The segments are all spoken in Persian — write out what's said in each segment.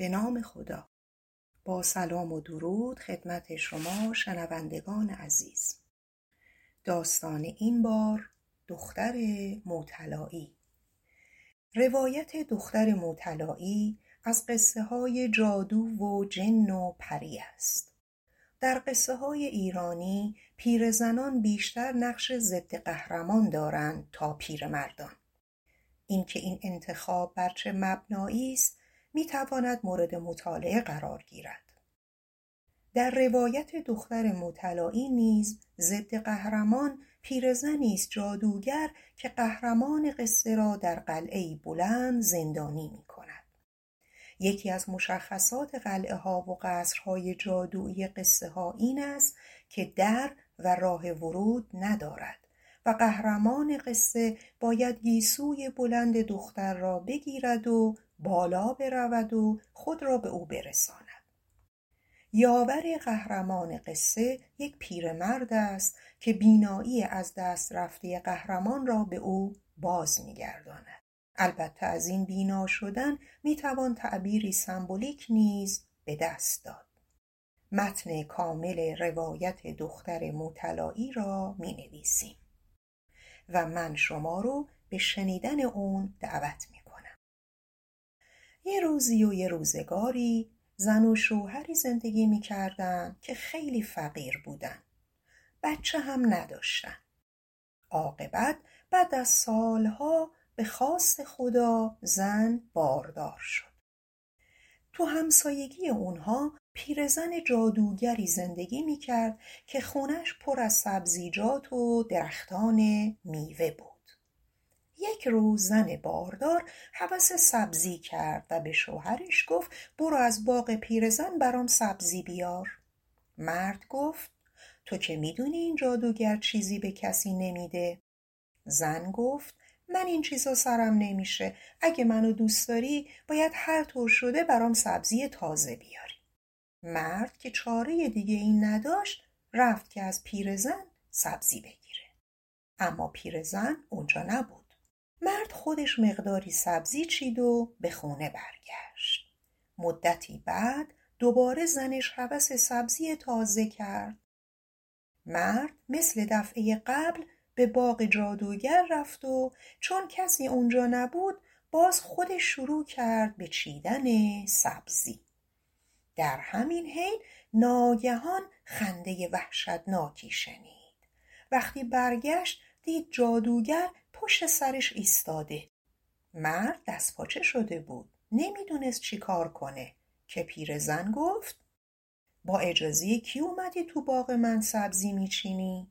به نام خدا. با سلام و درود خدمت شما شنوندگان عزیز. داستان این بار دختر موطلایی روایت دختر موطلایی از قصه های جادو و جن و پری است. در قصه های ایرانی پیرزنان بیشتر نقش ضد قهرمان دارند تا پیرمردان. اینکه این انتخاب بر چه مبنایی است می‌تواند مورد مطالعه قرار گیرد در روایت دختر مطلعی نیز ضد قهرمان پیرزنی است جادوگر که قهرمان قصه را در قلعه بلند زندانی می کند. یکی از مشخصات قلعه ها و قصرهای جادویی قصه ها این است که در و راه ورود ندارد و قهرمان قصه باید گیسوی بلند دختر را بگیرد و بالا برود و خود را به او برساند. یاور قهرمان قصه یک پیرمرد است که بینایی از دست رفته قهرمان را به او باز میگرداند. البته از این بینا شدن می‌توان تعبیری سمبولیک نیز به دست داد. متن کامل روایت دختر مطلعی را می نویسیم و من شما رو به شنیدن اون دعوت می. یه روزی و یه روزگاری زن و شوهری زندگی می کردن که خیلی فقیر بودن. بچه هم نداشتن. عاقبت بعد از سالها به خواست خدا زن باردار شد. تو همسایگی اونها پیرزن جادوگری زندگی می کرد که خونش پر از سبزیجات و درختان میوه بود. یک روز زن باردار حوس سبزی کرد و به شوهرش گفت برو از باغ پیرزن برام سبزی بیار. مرد گفت تو که می‌دونی این جادوگر چیزی به کسی نمیده. زن گفت من این چیزا سرم نمیشه. اگه منو دوست داری باید هر طور شده برام سبزی تازه بیاری. مرد که چاره دیگه این نداشت رفت که از پیرزن سبزی بگیره. اما پیرزن اونجا نبود. خودش مقداری سبزی چید و به خونه برگشت. مدتی بعد دوباره زنش حوس سبزی تازه کرد. مرد مثل دفعه قبل به باغ جادوگر رفت و چون کسی اونجا نبود باز خودش شروع کرد به چیدن سبزی. در همین حین ناگهان خنده وحشتناکی شنید. وقتی برگشت دید جادوگر پشت سرش ایستاده. مرد دست پاچه شده بود. نمی‌دونست چی کار کنه که پیرزن گفت با اجازه کی اومدی تو باغ من سبزی میچینی؟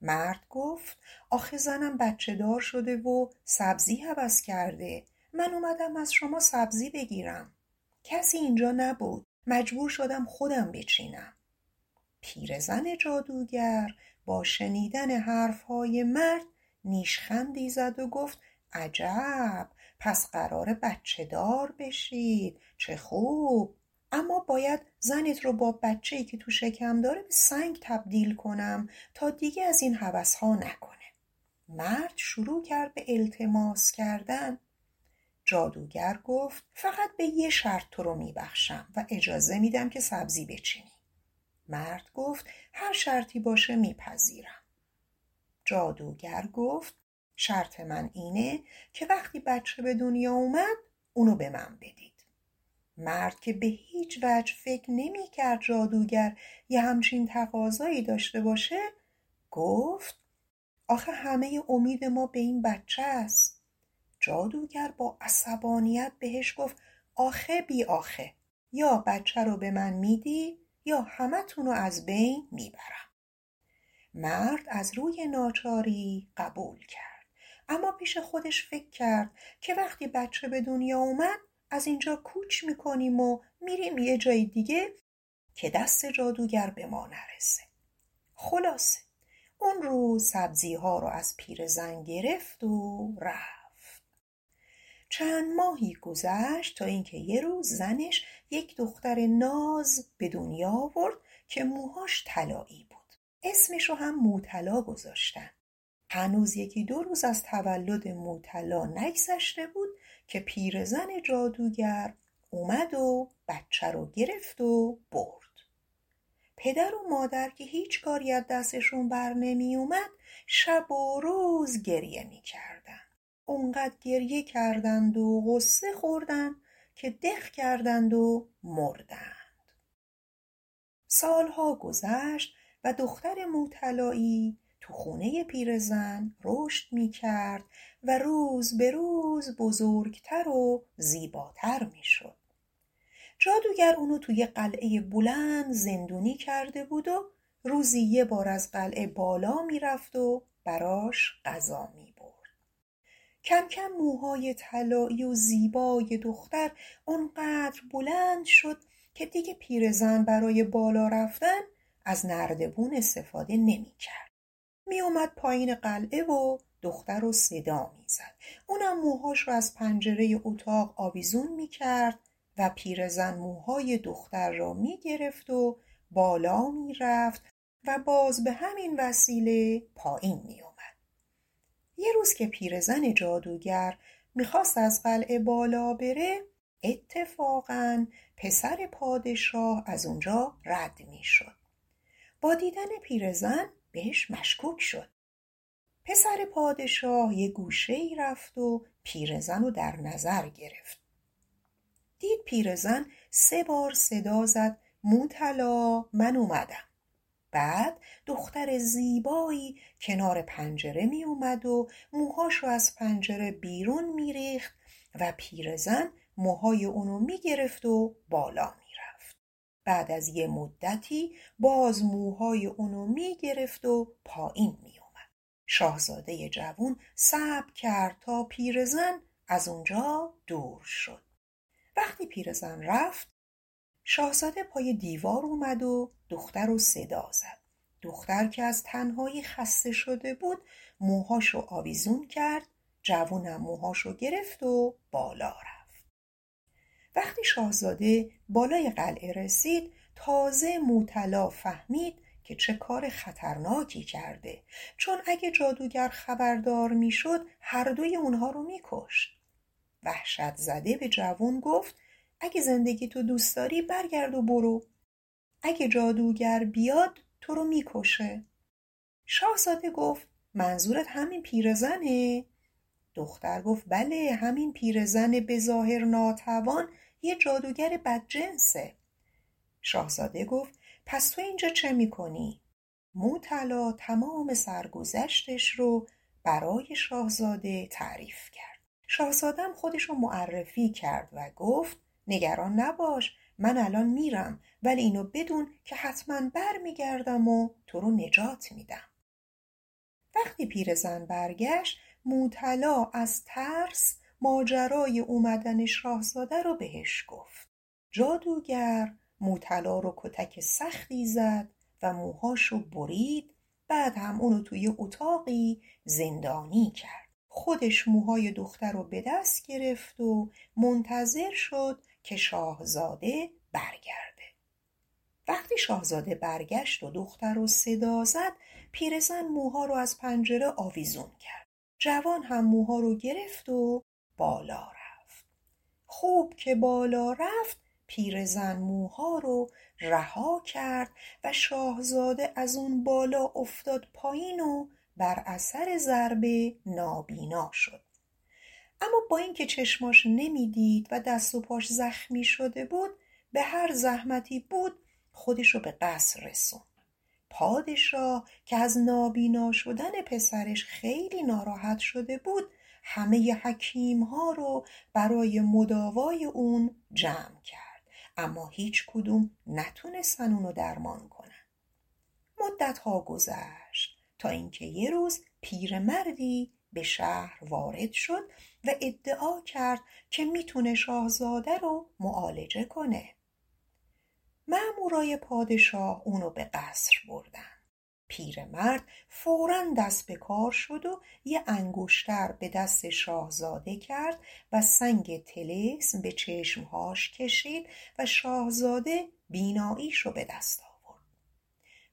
مرد گفت آخه زنم بچه دار شده و سبزی حوض کرده من اومدم از شما سبزی بگیرم کسی اینجا نبود مجبور شدم خودم بچینم پیرزن جادوگر با شنیدن حرفهای مرد نیشخندی زد و گفت عجب! پس قرار بچه دار بشید. چه خوب! اما باید زنت رو با بچه ای که تو شکم داره به سنگ تبدیل کنم تا دیگه از این حوث ها نکنه. مرد شروع کرد به التماس کردن. جادوگر گفت فقط به یه شرط تو رو میبخشم و اجازه میدم که سبزی بچینی. مرد گفت هر شرطی باشه میپذیرم. جادوگر گفت شرط من اینه که وقتی بچه به دنیا اومد اونو به من بدید. مرد که به هیچ وجه فکر نمی کرد جادوگر یه همچین تقاضایی داشته باشه گفت آخه همه امید ما به این بچه است. جادوگر با عصبانیت بهش گفت آخه بی آخه یا بچه رو به من میدی یا همتون رو از بین می‌برم. مرد از روی ناچاری قبول کرد. اما پیش خودش فکر کرد که وقتی بچه به دنیا اومد از اینجا کوچ می‌کنیم و میریم یه جای دیگه که دست جادوگر به ما نرسه. خلاصه اون رو سبزی ها رو از پیرزن گرفت و رفت. چند ماهی گذشت تا اینکه یه روز زنش یک دختر ناز به دنیا آورد که موهاش طلایی اسمش رو هم موطلا گذاشتن هنوز یکی دو روز از تولد موطلا نگذشته بود که پیرزن جادوگر اومد و بچه رو گرفت و برد پدر و مادر که هیچ کاری از دستشون بر نمی اومد شب و روز گریه می کردن. اونقدر گریه کردند و غصه خوردند که دخ کردند و مردند. سالها گذشت و دختر موطلایی تو خونه پیرزن رشد می کرد و روز به روز بزرگتر و زیباتر می شد. جادوگر اونو توی قلعه بلند زندونی کرده بود و روزی یه بار از قلعه بالا می‌رفت و براش غذا می برد. کم کم موهای طلایی و زیبای دختر اونقدر بلند شد که دیگه پیرزن برای بالا رفتن از نردبون استفاده نمی کرد. می اومد پایین قلعه و دختر رو صدا می‌زد. اونم موهاش رو از پنجره اتاق آویزون می کرد و پیرزن موهای دختر را می گرفت و بالا می رفت و باز به همین وسیله پایین می اومد. یه روز که پیرزن جادوگر می‌خواست از قلعه بالا بره اتفاقا پسر پادشاه از اونجا رد می‌شد. با دیدن پیرزن بهش مشکوک شد. پسر پادشاه یه گوشه ای رفت و پیرزن رو در نظر گرفت. دید پیرزن سه بار صدا زد موطلا من اومدم بعد دختر زیبایی کنار پنجره می اومد و موهاش از پنجره بیرون میریخت و پیرزن موهای اونو می‌گرفت و بالا بعد از یه مدتی باز موهای اونو می‌گرفت و پایین می اومد شاهزاده جوون صبر کرد تا پیرزن از اونجا دور شد. وقتی پیرزن رفت شاهزاده پای دیوار اومد و دختر رو صدا زد. دختر که از تنهایی خسته شده بود موهاشو آویزون کرد جوونم موهاشو گرفت و بالا رفت. وقتی شاهزاده بالای قلعه رسید تازه موطلا فهمید که چه کار خطرناکی کرده. چون اگه جادوگر خبردار می‌شد هر دوی اونها رو میکشت. وحشت زده به جوون گفت اگه زندگی تو دوست داری برگرد و برو. اگه جادوگر بیاد تو رو می‌کشه. شاهزاده گفت منظورت همین پیرزنه؟ دختر گفت بله همین پیرزن به ظاهر ناتوان یه جادوگر بدجنسه. شاهزاده گفت پس تو اینجا چه می‌کنی؟ موطلا تمام سرگذشتش رو برای شاهزاده تعریف کرد. شاهزادم خودش رو معرفی کرد و گفت نگران نباش من الان میرم ولی اینو بدون که حتما برمیگردم و تو رو نجات میدم. وقتی پیرزن برگشت موطلا از ترس ماجرای اومدن شاهزاده رو بهش گفت. جادوگر موطلا رو کتک سختی زد و موهاش رو برید بعد هم اونو توی اتاقی زندانی کرد. خودش موهای دختر رو به دست گرفت و منتظر شد که شاهزاده برگرده. وقتی شاهزاده برگشت و دختر رو صدا زد پیرزن موها رو از پنجره آویزون کرد. جوان هم موها رو گرفت و بالا رفت. خوب که بالا رفت پیرزن موها رو رها کرد و شاهزاده از اون بالا افتاد پایین و بر اثر ضربه نابینا شد. اما با اینکه چشماش نمی‌دید و دست و پاش زخمی شده بود به هر زحمتی بود خودش رو به قصر رسوند. پادشاه که از نابینا شدن پسرش خیلی ناراحت شده بود همه حکیم ها رو برای مداوای اون جمع کرد. اما هیچ کدوم نتونستن اونو درمان کنن. مدت ها گذشت تا اینکه یه روز پیرمردی به شهر وارد شد و ادعا کرد که می‌تونه شاهزاده رو معالجه کنه. مأمورای پادشاه اونو به قصر بردن. پیرمرد فورا دست به کار شد و یه انگشتر به دست شاهزاده کرد و سنگ تلسم به چشمهاش کشید و شاهزاده بیناییش رو به دست آورد.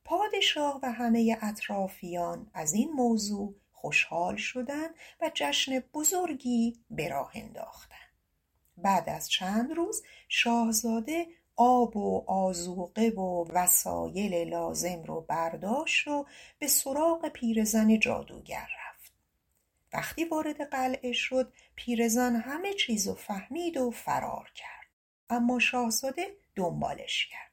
پادشاه و همه اطرافیان از این موضوع خوشحال شدند و جشن بزرگی به راه انداختن. بعد از چند روز شاهزاده آب و آذوقه و وسایل لازم رو برداشت و به سراغ پیرزن جادوگر رفت. وقتی وارد قلعه شد پیرزن همه چیز رو فهمید و فرار کرد. اما شاهزاده دنبالش کرد.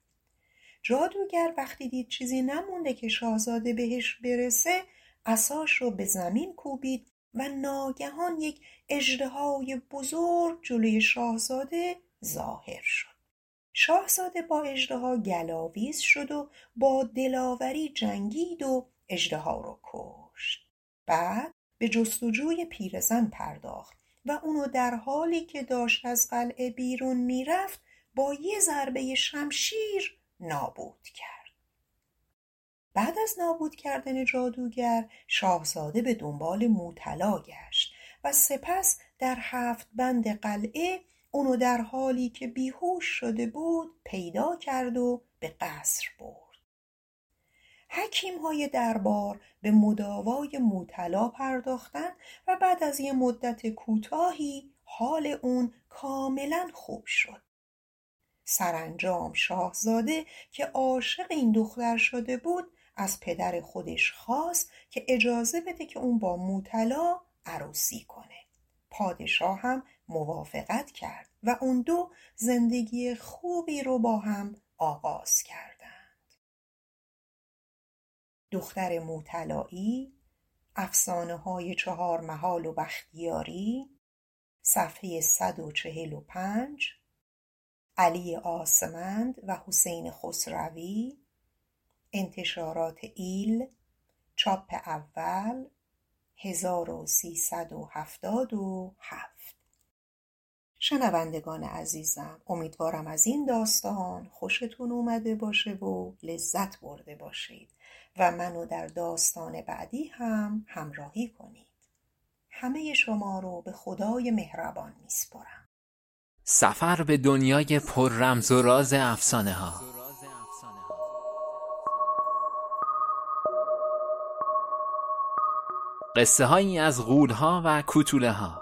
جادوگر وقتی دید چیزی نمونده که شاهزاده بهش برسه اساش رو به زمین کوبید و ناگهان یک اژدهای بزرگ جلوی شاهزاده ظاهر شد. شاهزاده با اژدها گلاویز شد و با دلاوری جنگید و اژدها رو کشت. بعد به جستجوی پیرزن پرداخت و اونو در حالی که داشت از قلعه بیرون می‌رفت با یه ضربه شمشیر نابود کرد. بعد از نابود کردن جادوگر شاهزاده به دنبال موطلا گشت و سپس در هفت بند قلعه اونو در حالی که بیهوش شده بود پیدا کرد و به قصر برد. حکیم های دربار به مداوای موطلا پرداختند و بعد از یه مدت کوتاهی حال اون کاملا خوب شد. سرانجام شاهزاده که عاشق این دختر شده بود از پدر خودش خواست که اجازه بده که اون با موطلا عروسی کنه. پادشاه هم موافقت کرد و اون دو زندگی خوبی رو با هم آغاز کردند. دختر موتلایی، افسانه های چهار محال و بختیاری صفحه 145 علی آسمند و حسین خسروی انتشارات ایل چاپ اول 1377 شنوندگان عزیزم امیدوارم از این داستان خوشتون اومده باشه و لذت برده باشید و منو در داستان بعدی هم همراهی کنید. همه شما رو به خدای مهربان میسپرم سفر به دنیای پر رمز و راز افسانه ها. قصه هایی از ها و کوتوله ها.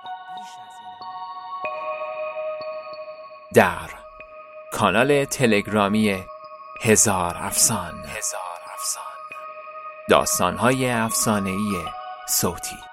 در کانال تلگرامی هزار افسان. هزار افسان. داستانهای افسانه‌ای صوتی.